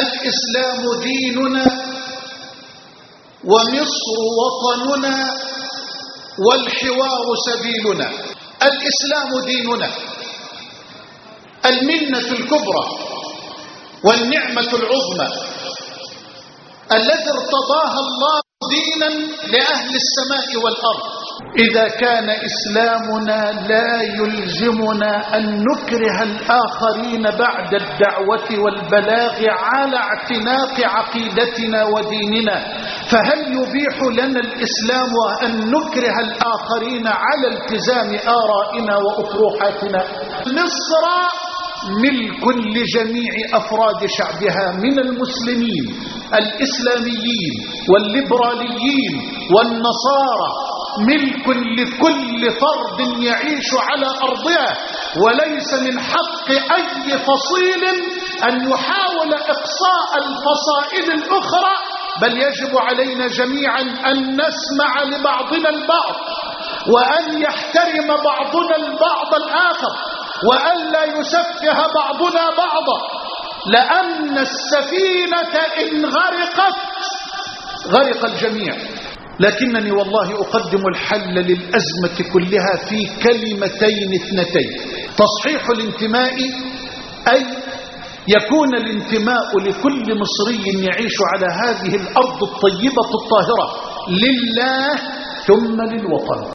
الإسلام ديننا ومصر وطننا والحوار سبيلنا. الإسلام ديننا المنة الكبرى والنعمة العظمى التي ارتضاها الله دينا لأهل السماء والأرض. إذا كان إسلامنا لا يلزمنا أن نكره الآخرين بعد الدعوة والبلاغ على اعتناق عقيدتنا وديننا فهل يبيح لنا الإسلام أن نكره الآخرين على التزام آرائنا وأطروحاتنا مصر ملك لجميع أفراد شعبها من المسلمين الإسلاميين والليبراليين والنصارى ملك لكل فرد يعيش على أرضها وليس من حق أي فصيل أن يحاول إقصاء الفصائل الأخرى بل يجب علينا جميعا أن نسمع لبعضنا البعض وأن يحترم بعضنا البعض الآخر وأن لا يسفه بعضنا بعضا لأن السفينة إن غرقت غرق الجميع. لكنني والله أقدم الحل للأزمة كلها في كلمتين اثنتين. تصحيح الانتماء أي يكون الانتماء لكل مصري يعيش على هذه الأرض الطيبة الطاهرة لله ثم للوطن.